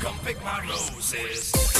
Come pick my roses.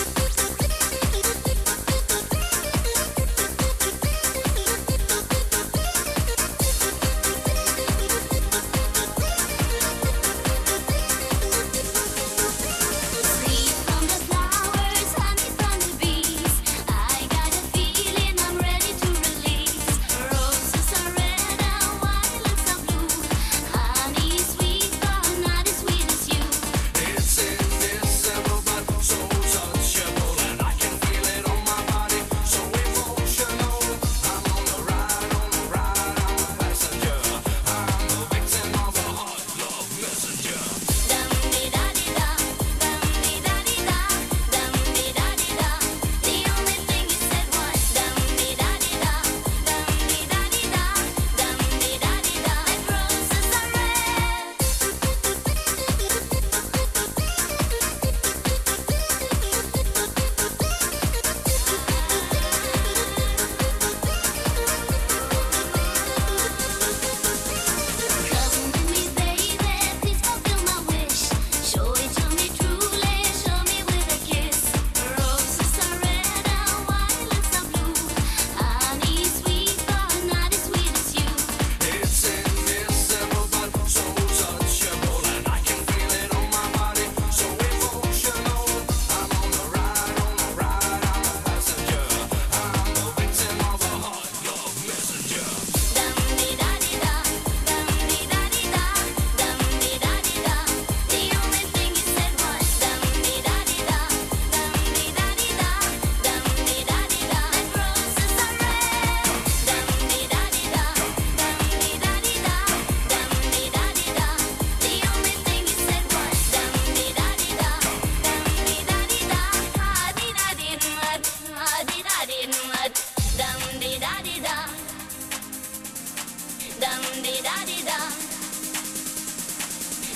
di da di da.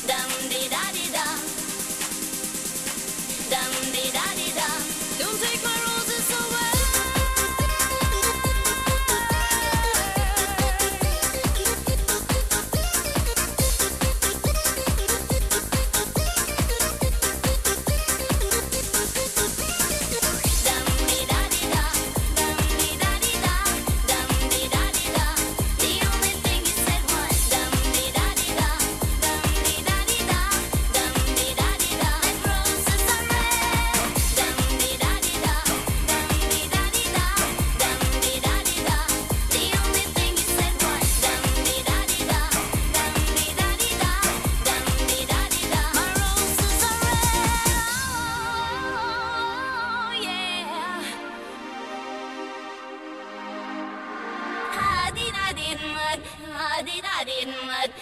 Dum di da di da. Dum di da. அதிராதின் மத்